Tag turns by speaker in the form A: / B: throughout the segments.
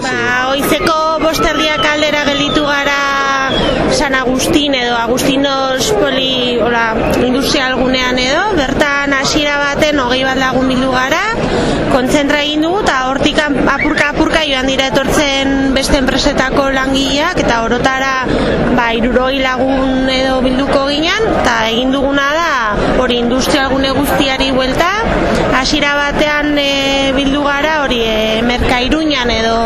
A: Ba, oizeko bosterdiak aldera gelitu gara San Agustin edo Agustinos poli, ola, industrial gunean edo, bertan hasiera baten hogei bat lagun bildu gara, kontzentra egin dugu eta hortik apurka apurka joan dira etortzen beste enpresetako langileak eta orotara ba, iruroi lagun edo bilduko ginen eta egin duguna da hori industrial gune guztiari buelta, hasiera batean e, bildu gara hori e, merka iruñan edo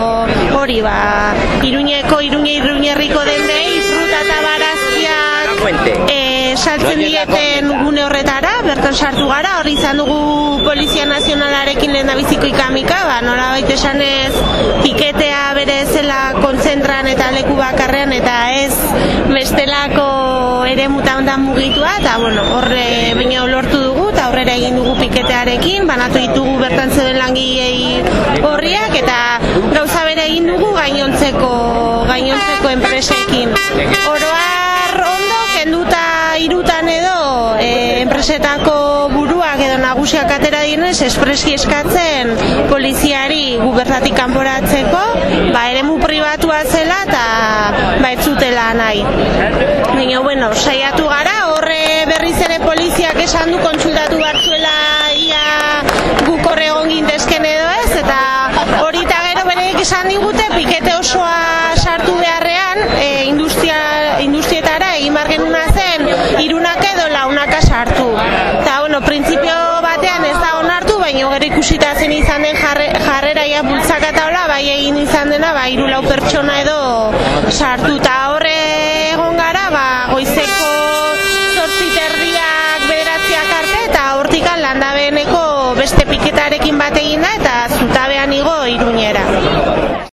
A: hori ba, iruñeko iruñe iruñerriko dendei fruta eta barazkiak e, saltzen dieten gune horretara, bertan sartu gara, hori izan dugu Polizia Nazionalarekin lehen da biziko ikamika, ba, nola baita esanez piketea bere zela kontzentran eta leku bakarrean eta ez bestelako ere mutan mugitua, eta bueno, horre baina lortu dugu, eta horrera egin dugu piketearekin, banatu ditugu bertan zeuden langilei horriak, eta gauza bere egin dugu gainontzeko, gainontzeko enpresekin. Oroar ondo, kenduta irutan edo, e, enpresetako buruak edo nagusiak atera dinez, espreski eskatzen poliziari gubertatik kanporatzeko, ba, eremu pribatua zela eta ba, ez zutela nahi. Baina, bueno, saiatu gara, horre berriz ere poliziak esan du kontsultatu batzuela ia guk horre egon gintezken edo ez, eta hori eta gero bereik esan digute pikete osoa sartu beharrean e, industria, industrietara egin bar genuna zen irunak edo launaka sartu. Eta, bueno, printzipio batean ez da onartu, baina gero ikusita zen izan den jarre, jarrera ia bultzaka eta hola, bai egin izan dena, bai iru pertsona edo sartu. Eta